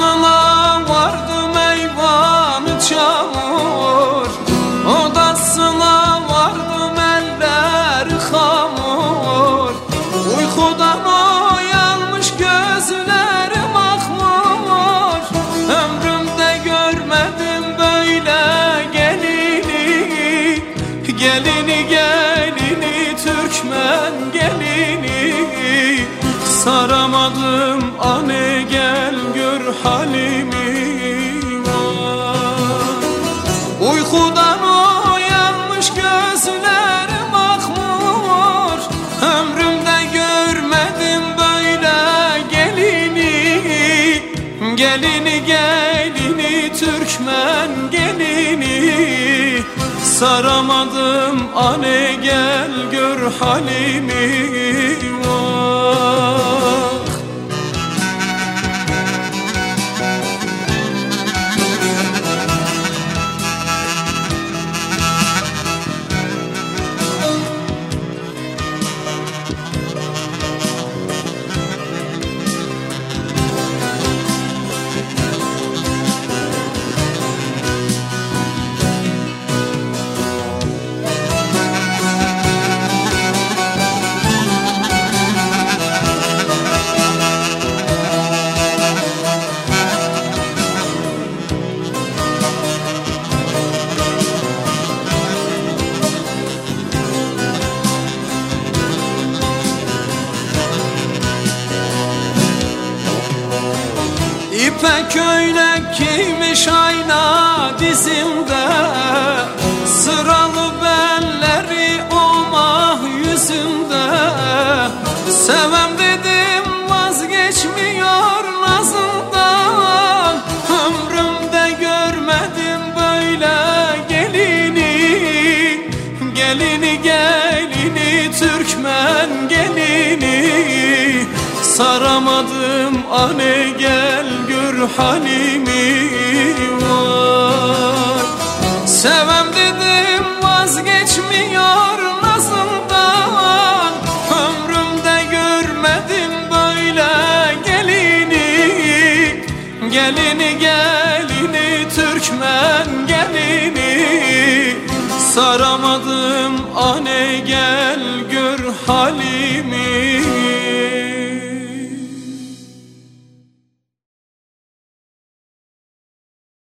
Yanına vardım eyvanı çamur. Odasına vardım elleri hamur. Uykudan oyanmış gözlerim akmur Ömrümde görmedim böyle gelini. Gelini gelini Türkmen gelini. Saramadım anne Gelini gelini Türkmen gelini Saramadım ane gel gör halimi vah İpek köylek giymiş ayna dizimde Sıralı belleri Saramadım ane gel gör halimi var. Sevem dedim vazgeçmiyor nazından Ömrümde görmedim böyle gelini. Gelini gelini Türkmen gelini Saramadım ane gel gör halimi